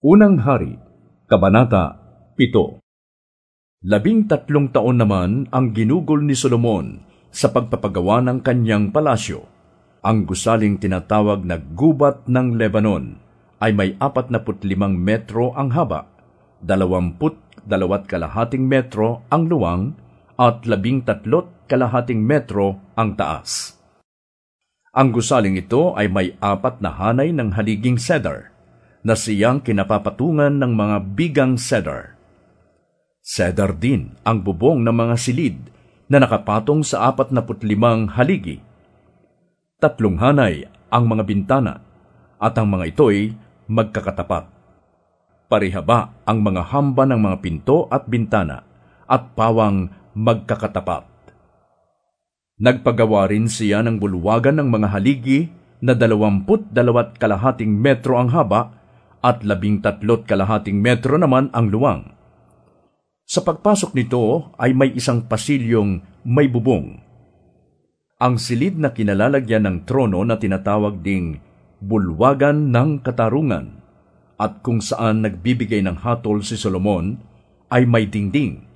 Unang Hari, Kabanata 7 Labing tatlong taon naman ang ginugol ni Solomon sa pagpapagawa ng kanyang palasyo. Ang gusaling tinatawag na gubat ng Lebanon ay may apat na putlimang metro ang haba, dalawamput dalawat kalahating metro ang luwang, at labing tatlot kalahating metro ang taas. Ang gusaling ito ay may apat na hanay ng haliging cedar na siyang kinapapatungan ng mga bigang cedar. Cedar din ang bubong ng mga silid na nakapatong sa apat na putlimang haligi. Tatlong hanay ang mga bintana at ang mga ito'y magkakatapat. Parihaba ang mga hamba ng mga pinto at bintana at pawang magkakatapat. Nagpagawa rin siya ng bulwagan ng mga haligi na dalawamput dalawat kalahating metro ang haba at labing tatlot kalahating metro naman ang luwang. Sa pagpasok nito ay may isang pasilyong may bubong. Ang silid na kinalalagyan ng trono na tinatawag ding bulwagan ng katarungan at kung saan nagbibigay ng hatol si Solomon ay may dingding,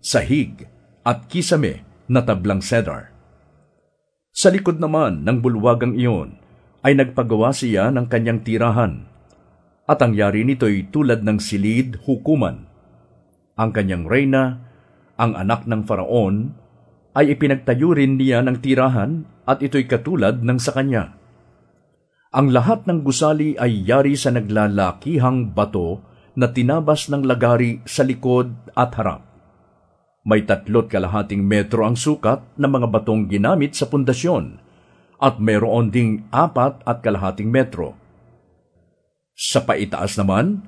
sahig at kisame na tablang cedar. Sa likod naman ng bulwagang iyon ay nagpagawa siya ng kanyang tirahan at ang yari nito'y tulad ng silid hukuman. Ang kanyang reyna, ang anak ng faraon, ay ipinagtayo rin niya ng tirahan at ito'y katulad ng sa kanya. Ang lahat ng gusali ay yari sa naglalakihang bato na tinabas ng lagari sa likod at harap. May tatlot kalahating metro ang sukat ng mga batong ginamit sa pundasyon at mayroon ding apat at kalahating metro sa paitaas naman,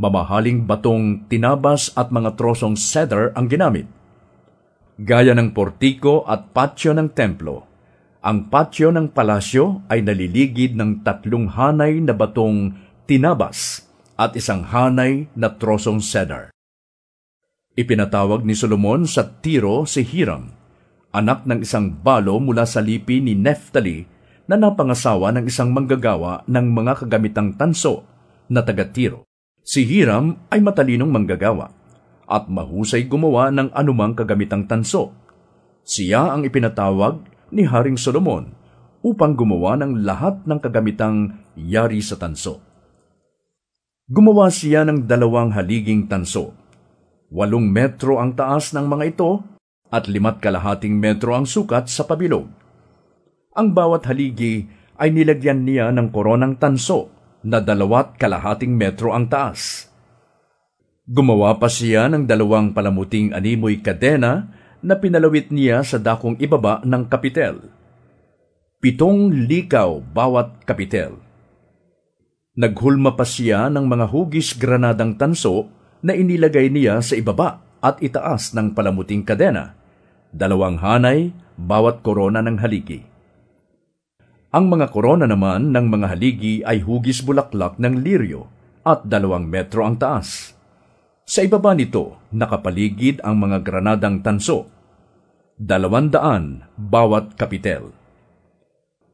mamahaling batong tinabas at mga trosong cedar ang ginamit. Gaya ng portiko at patio ng templo, ang patio ng palasyo ay naliligid ng tatlong hanay na batong tinabas at isang hanay na trosong cedar. Ipinatawag ni Solomon sa Tiro si Hiram, anak ng isang balo mula sa lipi ni Neftali na napangasawa ng isang manggagawa ng mga kagamitang tanso na taga-Tiro. Si Hiram ay matalinong manggagawa at mahusay gumawa ng anumang kagamitang tanso. Siya ang ipinatawag ni Haring Solomon upang gumawa ng lahat ng kagamitang yari sa tanso. Gumawa siya ng dalawang haliging tanso. Walong metro ang taas ng mga ito at limat kalahating metro ang sukat sa pabilog ang bawat haligi ay nilagyan niya ng koronang tanso na dalawat kalahating metro ang taas. Gumawa pa siya ng dalawang palamuting animoy kadena na pinalawit niya sa dakong ibaba ng kapitel. Pitong likaw bawat kapitel. Naghulma pa siya ng mga hugis granadang tanso na inilagay niya sa ibaba at itaas ng palamuting kadena, dalawang hanay bawat korona ng haligi. Ang mga korona naman ng mga haligi ay hugis bulaklak ng liryo at dalawang metro ang taas. Sa ibaba nito, nakapaligid ang mga granadang tanso. Dalawandaan bawat kapitel.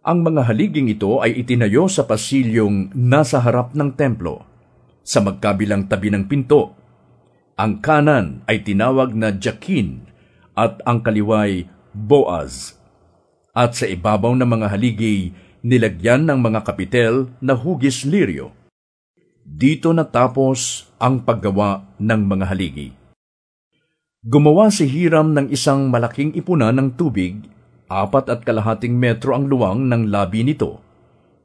Ang mga haliging ito ay itinayo sa pasilyong nasa harap ng templo, sa magkabilang tabi ng pinto. Ang kanan ay tinawag na Jakin at ang kaliway Boaz at sa ibabaw ng mga haligi nilagyan ng mga kapitel na hugis liryo. Dito natapos ang paggawa ng mga haligi. Gumawa si Hiram ng isang malaking ipunan ng tubig, apat at kalahating metro ang luwang ng labi nito,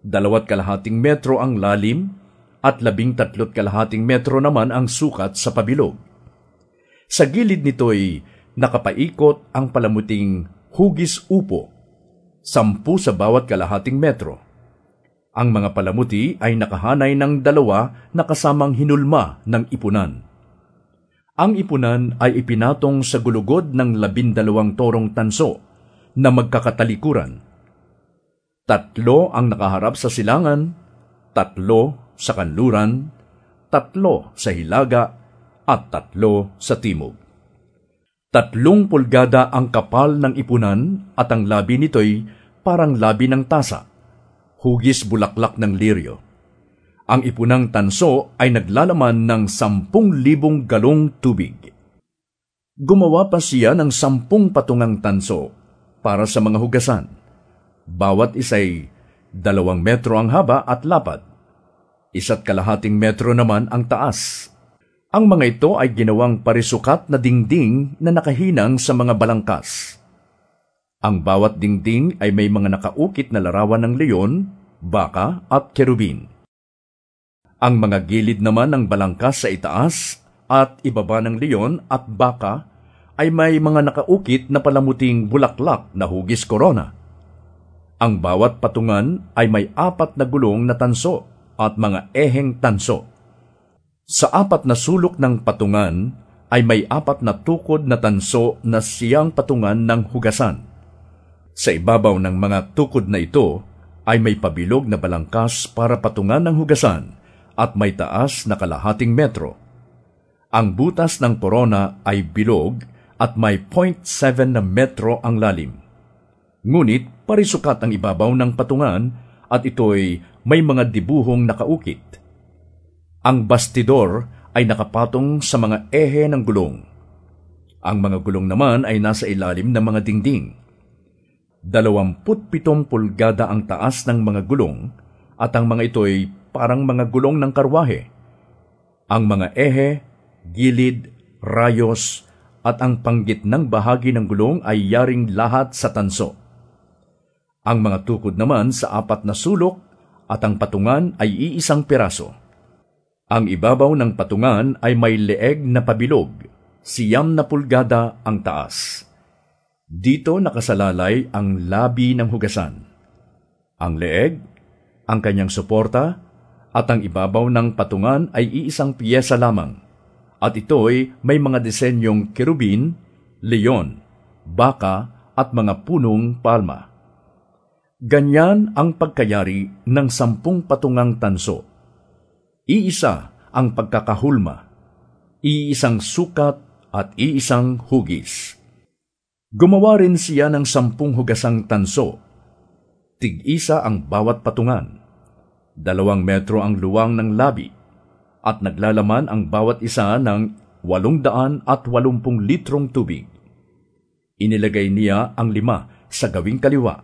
dalawat kalahating metro ang lalim, at labing tatlot kalahating metro naman ang sukat sa pabilog. Sa gilid nito'y nakapaikot ang palamuting hugis upo sampu sa bawat kalahating metro. Ang mga palamuti ay nakahanay ng dalawa na kasamang hinulma ng ipunan. Ang ipunan ay ipinatong sa gulugod ng labindalawang torong tanso na magkakatalikuran. Tatlo ang nakaharap sa silangan, tatlo sa kanluran, tatlo sa hilaga, at tatlo sa timog. Tatlong pulgada ang kapal ng ipunan at ang labi nito'y parang labi ng tasa, hugis bulaklak ng liryo. Ang ipunang tanso ay naglalaman ng sampung libong galong tubig. Gumawa pa siya ng sampung patungang tanso para sa mga hugasan. Bawat isa'y dalawang metro ang haba at lapad. Isa't kalahating metro naman ang taas. Ang mga ito ay ginawang parisukat na dingding na nakahinang sa mga balangkas. Ang bawat dingding ay may mga nakaukit na larawan ng leon, baka at kerubin. Ang mga gilid naman ng balangkas sa itaas at ibaba ng leon at baka ay may mga nakaukit na palamuting bulaklak na hugis korona. Ang bawat patungan ay may apat na gulong na tanso at mga eheng tanso. Sa apat na sulok ng patungan ay may apat na tukod na tanso na siyang patungan ng hugasan. Sa ibabaw ng mga tukod na ito ay may pabilog na balangkas para patungan ng hugasan at may taas na kalahating metro. Ang butas ng korona ay bilog at may 0.7 na metro ang lalim. Ngunit parisukat ang ibabaw ng patungan at ito'y may mga dibuhong nakaukit. Ang bastidor ay nakapatong sa mga ehe ng gulong. Ang mga gulong naman ay nasa ilalim ng mga dingding. Dalawamput pitong pulgada ang taas ng mga gulong at ang mga ito'y parang mga gulong ng karwahe. Ang mga ehe, gilid, rayos, at ang panggitnang bahagi ng gulong ay yaring lahat sa tanso. Ang mga tukod naman sa apat na sulok at ang patungan ay iisang piraso. Ang ibabaw ng patungan ay may leeg na pabilog, siyam na pulgada ang taas. Dito nakasalalay ang labi ng hugasan. Ang leeg, ang kanyang suporta, at ang ibabaw ng patungan ay iisang piyesa lamang, at ito'y may mga disenyong kerubin, leon, baka at mga punong palma. Ganyan ang pagkayari ng sampung patungang tanso. Iisa ang pagkakahulma, iisang sukat at iisang hugis. Gumawa rin siya ng sampung hugasang tanso. Tig-isa ang bawat patungan Dalawang metro ang luwang ng labi at naglalaman ang bawat isa ng walong daan at walumpung litrong tubig. Inilagay niya ang lima sa gawing kaliwa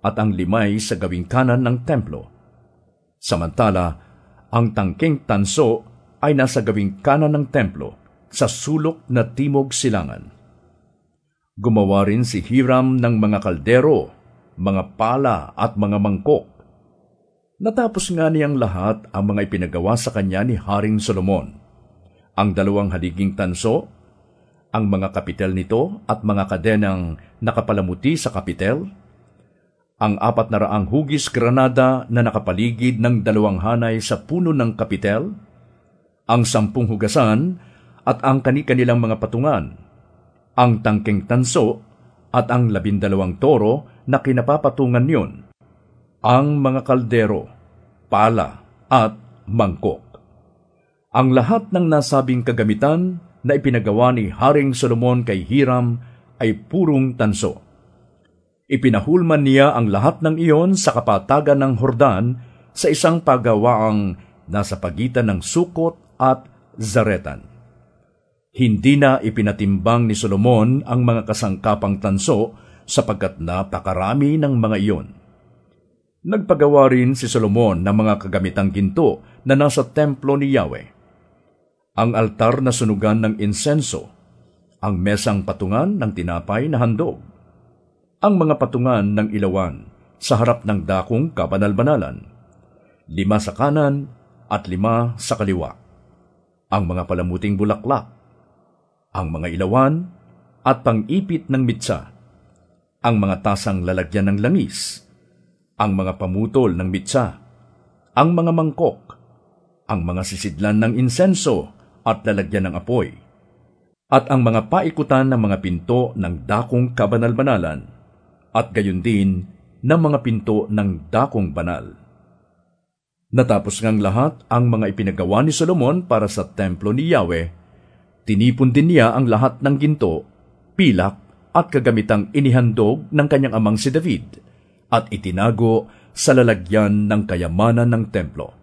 at ang limay sa gawing kanan ng templo. Samantala, ang tangking tanso ay nasa gawing kanan ng templo sa sulok na timog silangan. Gumawa rin si Hiram ng mga kaldero, mga pala at mga mangkok Natapos nga niyang lahat ang mga ipinagawa sa kanya ni Haring Solomon. Ang dalawang haliging tanso, ang mga kapitel nito at mga kadenang nakapalamuti sa kapitel, ang apat na raang hugis granada na nakapaligid ng dalawang hanay sa puno ng kapitel, ang sampung hugasan at ang kani-kanilang mga patungan, ang tangking tanso at ang labindalawang toro na kinapapatungan niyon, ang mga kaldero, pala at mangkok. Ang lahat ng nasabing kagamitan na ipinagawa ni Haring Solomon kay Hiram ay purong tanso. Ipinahulman niya ang lahat ng iyon sa kapatagan ng Hordan sa isang pagawaang nasa pagitan ng Sukot at Zaretan. Hindi na ipinatimbang ni Solomon ang mga kasangkapang tanso sapagkat napakarami ng mga iyon. Nagpagawa rin si Solomon ng mga kagamitang ginto na nasa templo ni Yahweh. Ang altar na sunugan ng insenso, ang mesang patungan ng tinapay na handog, ang mga patungan ng ilawan sa harap ng dakong kabanal-banalan, lima sa kanan at lima sa kaliwa, ang mga palamuting bulaklak, ang mga ilawan at pang-ipit ng mitsa, ang mga tasang lalagyan ng langis, ang mga pamutol ng mitsa, ang mga mangkok, ang mga sisidlan ng insenso at lalagyan ng apoy, at ang mga paikutan ng mga pinto ng dakong kabanal-banalan, at gayon din ng mga pinto ng dakong banal. Natapos ngang lahat ang mga ipinagawa ni Solomon para sa templo ni Yahweh, tinipon din niya ang lahat ng ginto, pilak at kagamitang inihandog ng kanyang amang si David – at itinago sa lalagyan ng kayamanan ng templo.